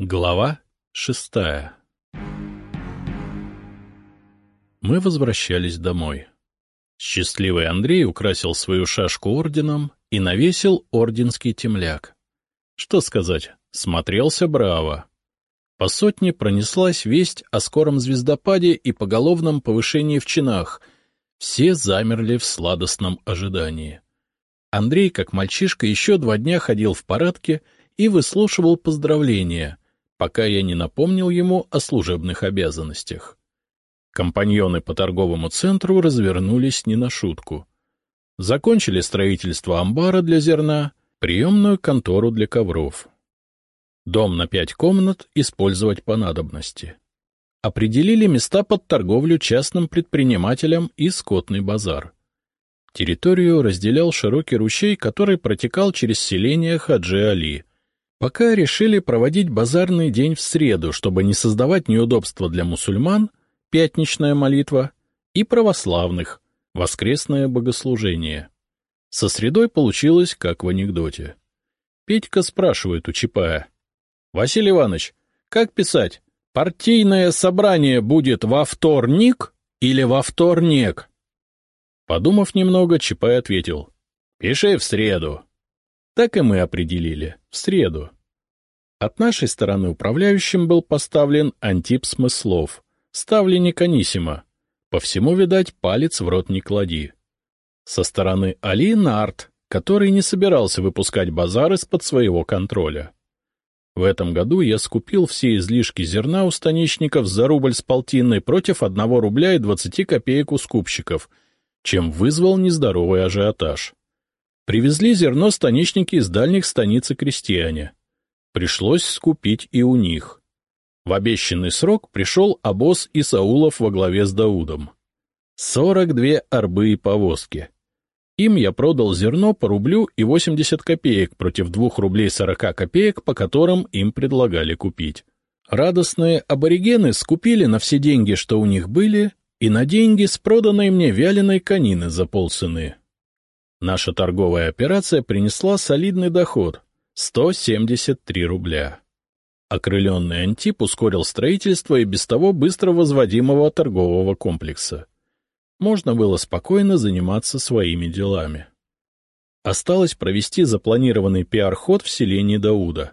Глава шестая Мы возвращались домой. Счастливый Андрей украсил свою шашку орденом и навесил орденский темляк. Что сказать, смотрелся браво. По сотне пронеслась весть о скором звездопаде и поголовном повышении в чинах. Все замерли в сладостном ожидании. Андрей, как мальчишка, еще два дня ходил в парадке и выслушивал поздравления, пока я не напомнил ему о служебных обязанностях. Компаньоны по торговому центру развернулись не на шутку. Закончили строительство амбара для зерна, приемную контору для ковров. Дом на пять комнат использовать по надобности. Определили места под торговлю частным предпринимателям и скотный базар. Территорию разделял широкий ручей, который протекал через селение Хаджи-Али. Пока решили проводить базарный день в среду, чтобы не создавать неудобства для мусульман, пятничная молитва, и православных, воскресное богослужение. Со средой получилось, как в анекдоте. Петька спрашивает у Чапая, — Василий Иванович, как писать? Партийное собрание будет во вторник или во вторник? Подумав немного, Чапай ответил. — Пиши в среду. Так и мы определили. В среду. От нашей стороны управляющим был поставлен Антип Смыслов, ставленник Анисима. По всему, видать, палец в рот не клади. Со стороны Али Нарт, который не собирался выпускать базар из-под своего контроля. В этом году я скупил все излишки зерна у станичников за рубль с полтинной против одного рубля и двадцати копеек у скупщиков, чем вызвал нездоровый ажиотаж. Привезли зерно станичники из дальних станиц и крестьяне. Пришлось скупить и у них. В обещанный срок пришел обоз Исаулов во главе с Даудом. Сорок две арбы и повозки. Им я продал зерно по рублю и 80 копеек против 2 рублей 40 копеек, по которым им предлагали купить. Радостные аборигены скупили на все деньги, что у них были, и на деньги с проданной мне вяленой конины за полцены. Наша торговая операция принесла солидный доход — 173 рубля. Окрыленный Антип ускорил строительство и без того быстро возводимого торгового комплекса можно было спокойно заниматься своими делами. Осталось провести запланированный пиар-ход в селении Дауда.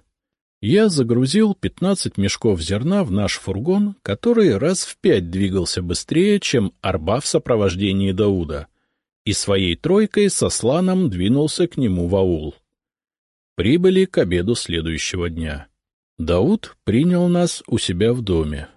Я загрузил 15 мешков зерна в наш фургон, который раз в пять двигался быстрее, чем арба в сопровождении Дауда, и своей тройкой со сланом двинулся к нему в аул. Прибыли к обеду следующего дня. Дауд принял нас у себя в доме.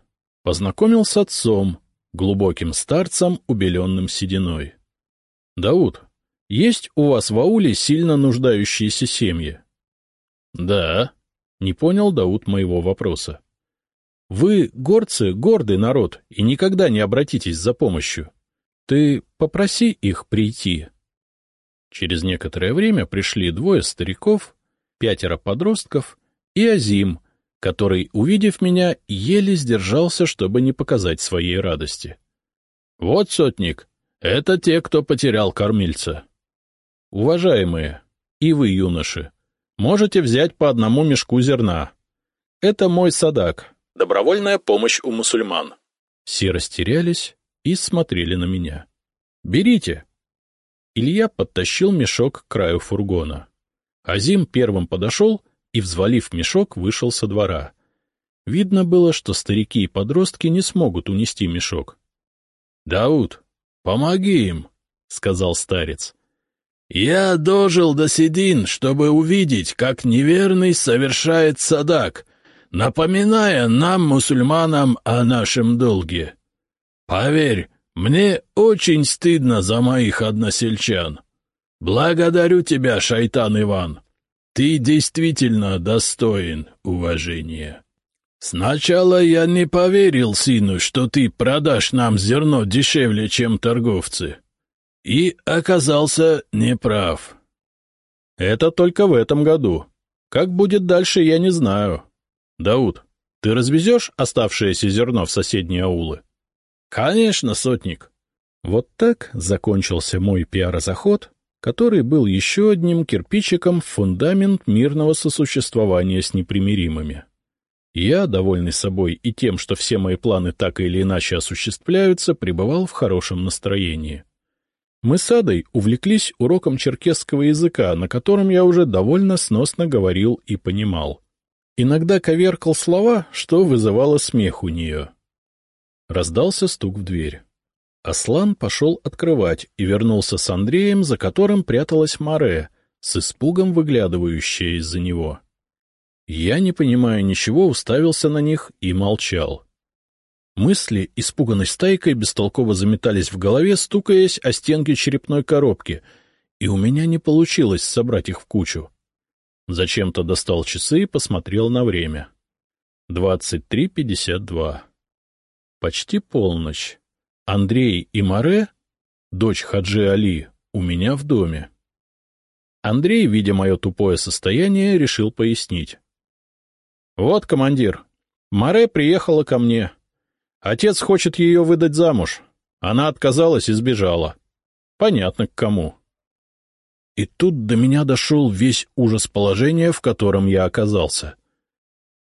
Познакомил с отцом, глубоким старцем, убеленным сединой. — Дауд, есть у вас в ауле сильно нуждающиеся семьи? — Да. — не понял Дауд моего вопроса. — Вы, горцы, гордый народ, и никогда не обратитесь за помощью. Ты попроси их прийти. Через некоторое время пришли двое стариков, пятеро подростков и Азим, который, увидев меня, еле сдержался, чтобы не показать своей радости. — Вот, сотник, это те, кто потерял кормильца. — Уважаемые, и вы, юноши, можете взять по одному мешку зерна. Это мой садак, добровольная помощь у мусульман. Все растерялись и смотрели на меня. — Берите. Илья подтащил мешок к краю фургона. Азим первым подошел и, взвалив мешок, вышел со двора. Видно было, что старики и подростки не смогут унести мешок. — Дауд, помоги им, — сказал старец. — Я дожил до седин, чтобы увидеть, как неверный совершает садак, напоминая нам, мусульманам, о нашем долге. Поверь, мне очень стыдно за моих односельчан. Благодарю тебя, шайтан Иван. Ты действительно достоин уважения. Сначала я не поверил сыну, что ты продашь нам зерно дешевле, чем торговцы. И оказался неправ. Это только в этом году. Как будет дальше, я не знаю. Дауд, ты развезешь оставшееся зерно в соседние аулы? Конечно, сотник. Вот так закончился мой пиар-заход, который был еще одним кирпичиком в фундамент мирного сосуществования с непримиримыми. Я, довольный собой и тем, что все мои планы так или иначе осуществляются, пребывал в хорошем настроении. Мы с Адой увлеклись уроком черкесского языка, на котором я уже довольно сносно говорил и понимал. Иногда коверкал слова, что вызывало смех у нее. Раздался стук в дверь. Аслан пошел открывать и вернулся с Андреем, за которым пряталась Маре, с испугом выглядывающая из-за него. Я, не понимая ничего, уставился на них и молчал. Мысли, испуганной стайкой, бестолково заметались в голове, стукаясь о стенки черепной коробки, и у меня не получилось собрать их в кучу. Зачем-то достал часы и посмотрел на время. Двадцать три пятьдесят два. Почти полночь. Андрей и Маре, дочь Хаджи Али, у меня в доме. Андрей, видя мое тупое состояние, решил пояснить. «Вот, командир, Маре приехала ко мне. Отец хочет ее выдать замуж. Она отказалась и сбежала. Понятно, к кому». И тут до меня дошел весь ужас положения, в котором я оказался.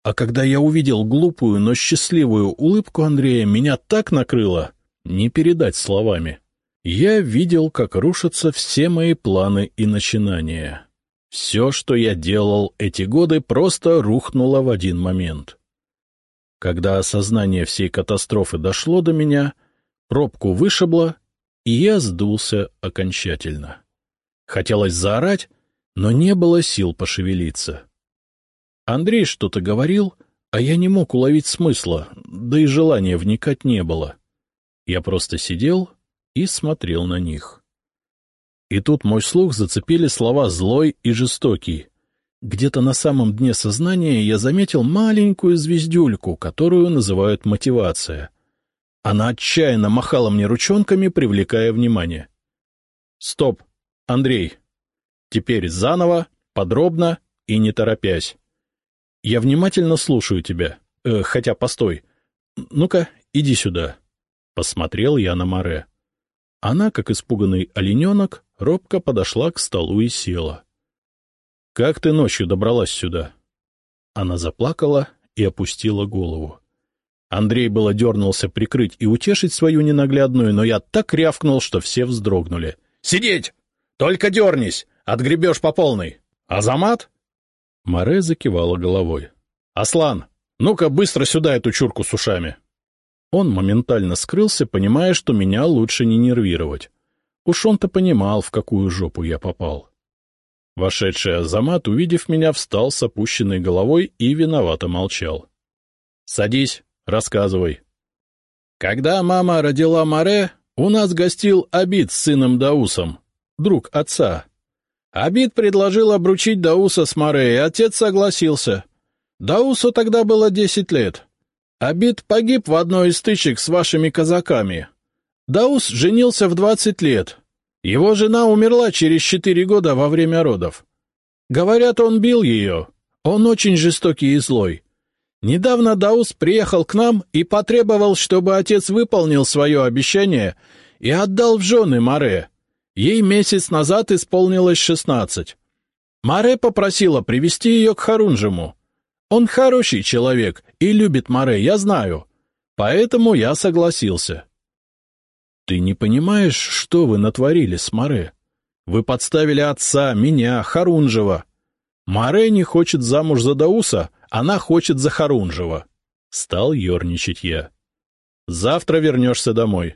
А когда я увидел глупую, но счастливую улыбку Андрея, меня так накрыло, не передать словами. Я видел, как рушатся все мои планы и начинания. Все, что я делал эти годы, просто рухнуло в один момент. Когда осознание всей катастрофы дошло до меня, пробку вышибло, и я сдулся окончательно. Хотелось заорать, но не было сил пошевелиться. Андрей что-то говорил, а я не мог уловить смысла, да и желания вникать не было. Я просто сидел и смотрел на них. И тут мой слух зацепили слова «злой» и «жестокий». Где-то на самом дне сознания я заметил маленькую звездюльку, которую называют мотивация. Она отчаянно махала мне ручонками, привлекая внимание. «Стоп, Андрей. Теперь заново, подробно и не торопясь. Я внимательно слушаю тебя. Э, хотя, постой. Ну-ка, иди сюда». Посмотрел я на Море. Она, как испуганный олененок, робко подошла к столу и села. — Как ты ночью добралась сюда? Она заплакала и опустила голову. Андрей было дернулся прикрыть и утешить свою ненаглядную, но я так рявкнул, что все вздрогнули. — Сидеть! Только дернись! Отгребешь по полной! Азамат? Море закивала головой. — Аслан, ну-ка быстро сюда эту чурку с ушами! Он моментально скрылся, понимая, что меня лучше не нервировать. Уж он-то понимал, в какую жопу я попал. Вошедший Азамат, увидев меня, встал с опущенной головой и виновато молчал. — Садись, рассказывай. Когда мама родила Маре, у нас гостил Абид с сыном Даусом, друг отца. Абид предложил обручить Дауса с Маре, и отец согласился. Даусу тогда было десять лет. Абид погиб в одной из стычек с вашими казаками. Даус женился в двадцать лет. Его жена умерла через четыре года во время родов. Говорят, он бил ее. Он очень жестокий и злой. Недавно Даус приехал к нам и потребовал, чтобы отец выполнил свое обещание и отдал в жены Маре. Ей месяц назад исполнилось шестнадцать. Маре попросила привести ее к Харунжему. Он хороший человек и любит Море, я знаю. Поэтому я согласился. — Ты не понимаешь, что вы натворили с Море? Вы подставили отца, меня, Харунжева. Море не хочет замуж за Дауса, она хочет за Харунжева. Стал ерничать я. Завтра вернешься домой.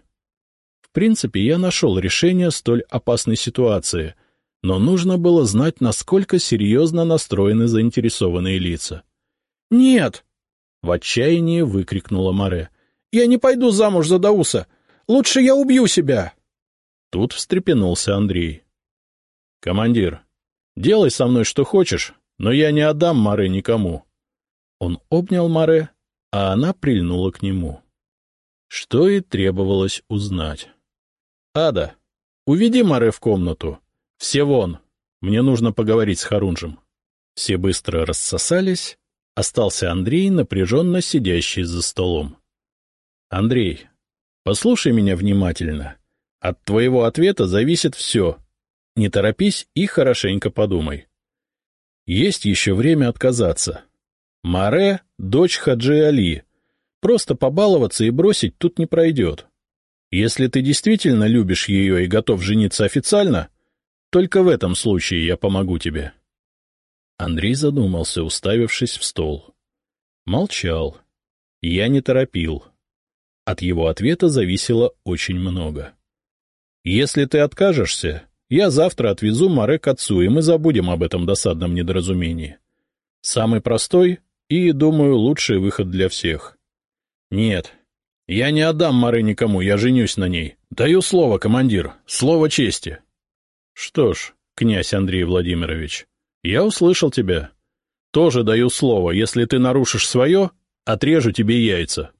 В принципе, я нашел решение столь опасной ситуации, но нужно было знать, насколько серьезно настроены заинтересованные лица. — Нет! — в отчаянии выкрикнула Маре. — Я не пойду замуж за Дауса! Лучше я убью себя! Тут встрепенулся Андрей. — Командир, делай со мной что хочешь, но я не отдам Маре никому. Он обнял Маре, а она прильнула к нему. Что и требовалось узнать. — Ада, уведи Маре в комнату. Все вон. Мне нужно поговорить с Харунжем. Все быстро рассосались, Остался Андрей, напряженно сидящий за столом. — Андрей, послушай меня внимательно. От твоего ответа зависит все. Не торопись и хорошенько подумай. Есть еще время отказаться. Маре — дочь Хаджи Али. Просто побаловаться и бросить тут не пройдет. Если ты действительно любишь ее и готов жениться официально, только в этом случае я помогу тебе. Андрей задумался, уставившись в стол. Молчал. Я не торопил. От его ответа зависело очень много. «Если ты откажешься, я завтра отвезу Маре к отцу, и мы забудем об этом досадном недоразумении. Самый простой и, думаю, лучший выход для всех. Нет, я не отдам Маре никому, я женюсь на ней. Даю слово, командир, слово чести». «Что ж, князь Андрей Владимирович, я услышал тебя. Тоже даю слово, если ты нарушишь свое, отрежу тебе яйца.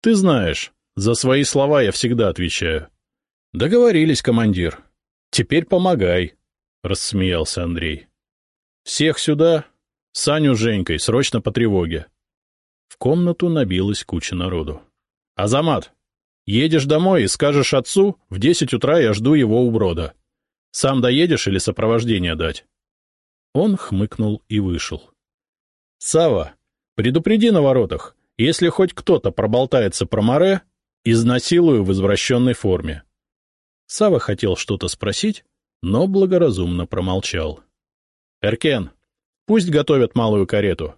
Ты знаешь, за свои слова я всегда отвечаю. Договорились, командир. Теперь помогай, — рассмеялся Андрей. Всех сюда, Саню с Женькой, срочно по тревоге. В комнату набилась куча народу. Азамат, едешь домой и скажешь отцу, в десять утра я жду его у брода. Сам доедешь или сопровождение дать? Он хмыкнул и вышел. — Сава, предупреди на воротах, если хоть кто-то проболтается про море, изнасилую в извращенной форме. Сава хотел что-то спросить, но благоразумно промолчал. — Эркен, пусть готовят малую карету.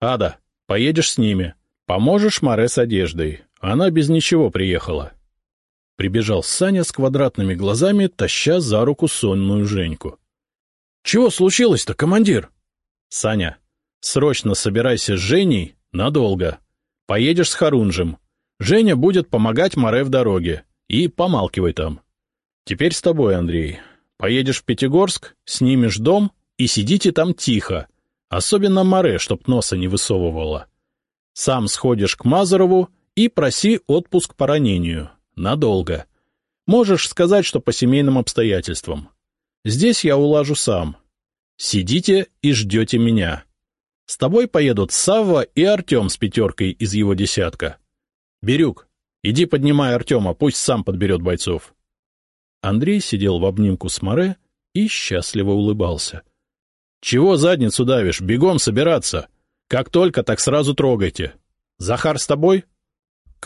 Ада, поедешь с ними. Поможешь Море с одеждой. Она без ничего приехала. Прибежал Саня с квадратными глазами, таща за руку сонную Женьку. — Чего случилось-то, командир? — Саня, срочно собирайся с Женей надолго. Поедешь с Харунжем. Женя будет помогать Море в дороге. И помалкивай там. Теперь с тобой, Андрей. Поедешь в Пятигорск, снимешь дом и сидите там тихо. Особенно Море, чтоб носа не высовывала. Сам сходишь к Мазарову и проси отпуск по ранению. Надолго. Можешь сказать, что по семейным обстоятельствам. Здесь я улажу сам. Сидите и ждете меня. С тобой поедут Савва и Артем с пятеркой из его десятка. Бирюк, иди поднимай Артема, пусть сам подберет бойцов. Андрей сидел в обнимку с Море и счастливо улыбался. — Чего задницу давишь? Бегом собираться! Как только, так сразу трогайте. Захар с тобой? —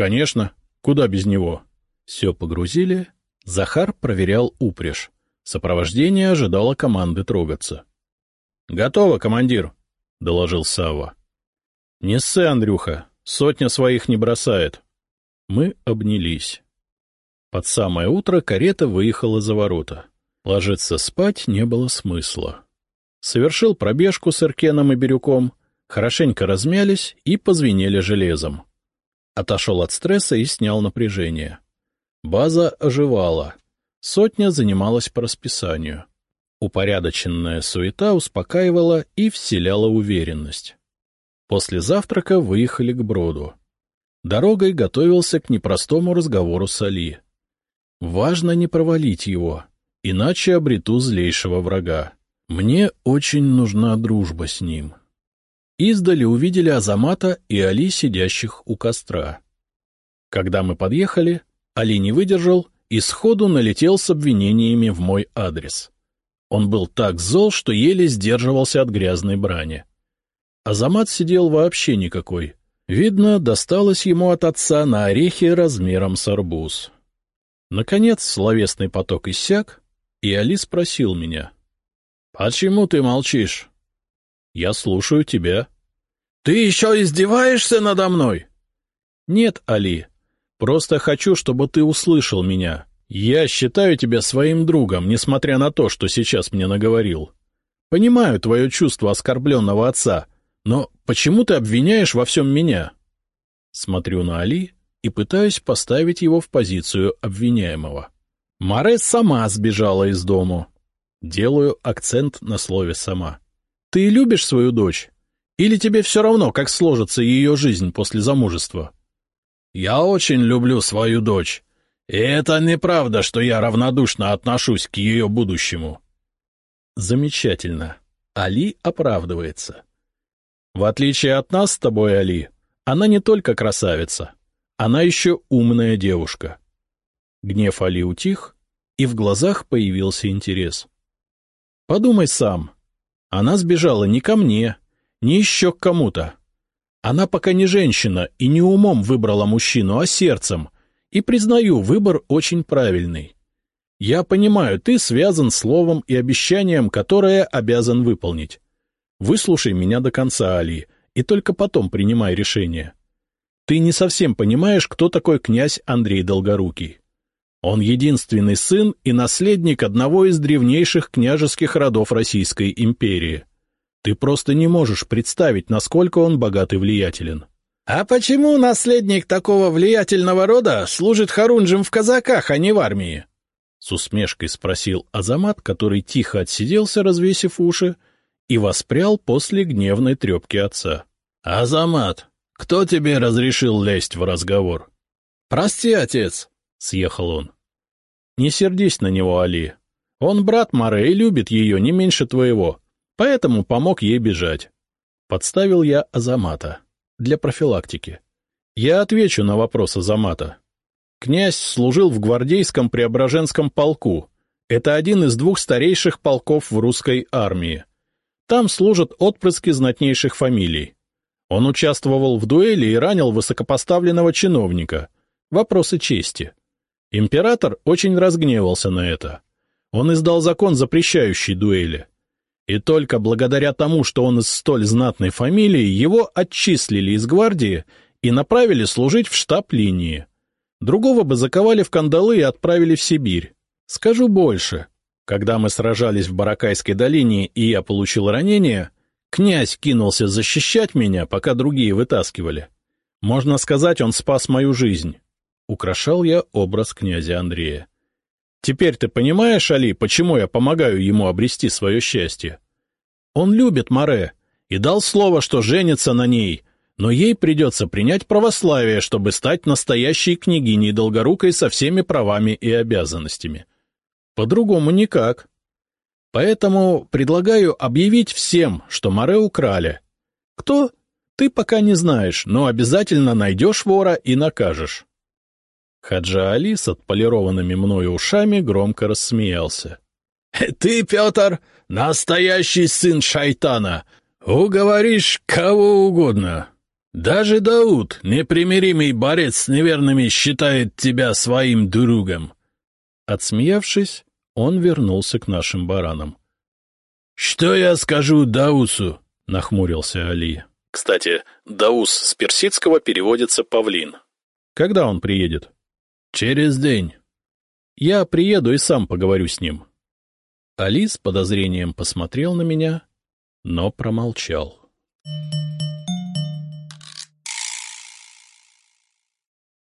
Конечно. Куда без него? Все погрузили. Захар проверял упряжь. Сопровождение ожидало команды трогаться. — Готово, командир, — доложил Савва. — Не ссы, Андрюха, сотня своих не бросает. Мы обнялись. Под самое утро карета выехала за ворота. Ложиться спать не было смысла. Совершил пробежку с Иркеном и Бирюком, хорошенько размялись и позвенели железом. Отошел от стресса и снял напряжение. База оживала. Сотня занималась по расписанию. Упорядоченная суета успокаивала и вселяла уверенность. После завтрака выехали к броду. Дорогой готовился к непростому разговору с Али. Важно не провалить его, иначе обрету злейшего врага. Мне очень нужна дружба с ним. Издали увидели Азамата и Али, сидящих у костра. Когда мы подъехали, Али не выдержал и сходу налетел с обвинениями в мой адрес. Он был так зол, что еле сдерживался от грязной брани. Азамат сидел вообще никакой. Видно, досталось ему от отца на орехи размером с арбуз. Наконец словесный поток иссяк, и Али спросил меня. — Почему ты молчишь? — Я слушаю тебя. — Ты еще издеваешься надо мной? — Нет, Али, просто хочу, чтобы ты услышал меня. Я считаю тебя своим другом, несмотря на то, что сейчас мне наговорил. Понимаю твое чувство оскорбленного отца, но почему ты обвиняешь во всем меня? Смотрю на Али и пытаюсь поставить его в позицию обвиняемого. Маре сама сбежала из дому. Делаю акцент на слове «сама». Ты любишь свою дочь? Или тебе все равно, как сложится ее жизнь после замужества? Я очень люблю свою дочь и это неправда, что я равнодушно отношусь к ее будущему. Замечательно. Али оправдывается. В отличие от нас с тобой, Али, она не только красавица, она еще умная девушка. Гнев Али утих, и в глазах появился интерес. Подумай сам. Она сбежала не ко мне, не еще к кому-то. Она пока не женщина и не умом выбрала мужчину, а сердцем. И признаю, выбор очень правильный. Я понимаю, ты связан словом и обещанием, которое обязан выполнить. Выслушай меня до конца, Али, и только потом принимай решение. Ты не совсем понимаешь, кто такой князь Андрей Долгорукий. Он единственный сын и наследник одного из древнейших княжеских родов Российской империи. Ты просто не можешь представить, насколько он богат и влиятелен. — А почему наследник такого влиятельного рода служит хорунжем в казаках, а не в армии? — с усмешкой спросил Азамат, который тихо отсиделся, развесив уши, и воспрял после гневной трепки отца. — Азамат, кто тебе разрешил лезть в разговор? — Прости, отец, — съехал он. — Не сердись на него, Али. Он брат Маре и любит ее не меньше твоего, поэтому помог ей бежать. Подставил я Азамата. Для профилактики. Я отвечу на вопрос Азамата. Князь служил в гвардейском Преображенском полку. Это один из двух старейших полков в русской армии. Там служат отпрыски знатнейших фамилий. Он участвовал в дуэли и ранил высокопоставленного чиновника. Вопросы чести. Император очень разгневался на это. Он издал закон, запрещающий дуэли. И только благодаря тому, что он из столь знатной фамилии, его отчислили из гвардии и направили служить в штаб линии. Другого бы заковали в кандалы и отправили в Сибирь. Скажу больше. Когда мы сражались в Баракайской долине и я получил ранение, князь кинулся защищать меня, пока другие вытаскивали. Можно сказать, он спас мою жизнь. Украшал я образ князя Андрея. Теперь ты понимаешь, Али, почему я помогаю ему обрести свое счастье? Он любит Море и дал слово, что женится на ней, но ей придется принять православие, чтобы стать настоящей княгиней Долгорукой со всеми правами и обязанностями. По-другому никак. Поэтому предлагаю объявить всем, что Море украли. Кто? Ты пока не знаешь, но обязательно найдешь вора и накажешь. Хаджа Али с отполированными мною ушами громко рассмеялся. — Ты, Петр, настоящий сын шайтана! Уговоришь кого угодно. Даже Дауд, непримиримый борец с неверными, считает тебя своим другом. Отсмеявшись, он вернулся к нашим баранам. — Что я скажу Даусу? — нахмурился Али. Кстати, Даус с персидского переводится «павлин». — Когда он приедет? — Через день. Я приеду и сам поговорю с ним. Али с подозрением посмотрел на меня, но промолчал. Thank you.